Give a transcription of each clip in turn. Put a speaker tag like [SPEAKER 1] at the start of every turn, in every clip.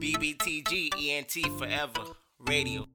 [SPEAKER 1] BBTG ENT Forever Radio.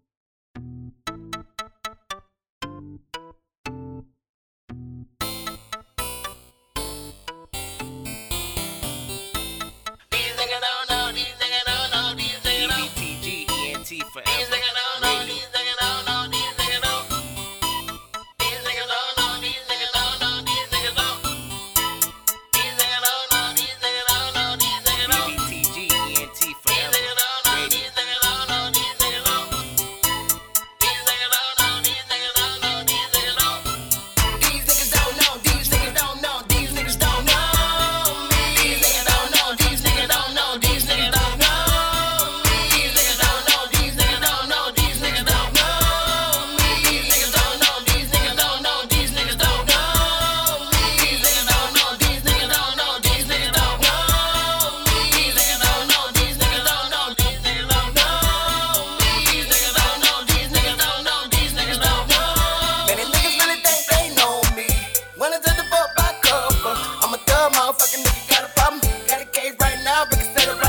[SPEAKER 2] love, etc.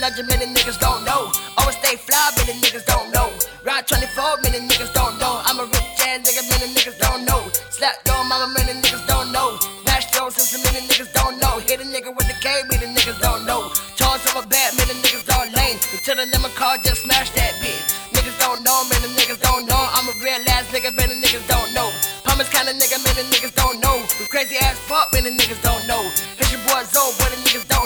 [SPEAKER 2] 100 million niggas don't know.
[SPEAKER 3] Always stay fly, many niggas don't know. Ride 24, many niggas don't know. I'm a rich ass nigga, many niggas don't know. Slap your mama, many niggas don't know. Nash Jones, some many niggas don't know. Hit a nigga with the K, many niggas don't know. Charge of a bat, many niggas don't lane. Until the number car, just smash that bitch. Niggas don't know, many niggas don't know. I'm a real ass nigga, many niggas don't know. Pumice kinda nigga, many niggas don't know. You crazy ass fuck, many niggas don't know. Hit your boy zone, but the niggas don't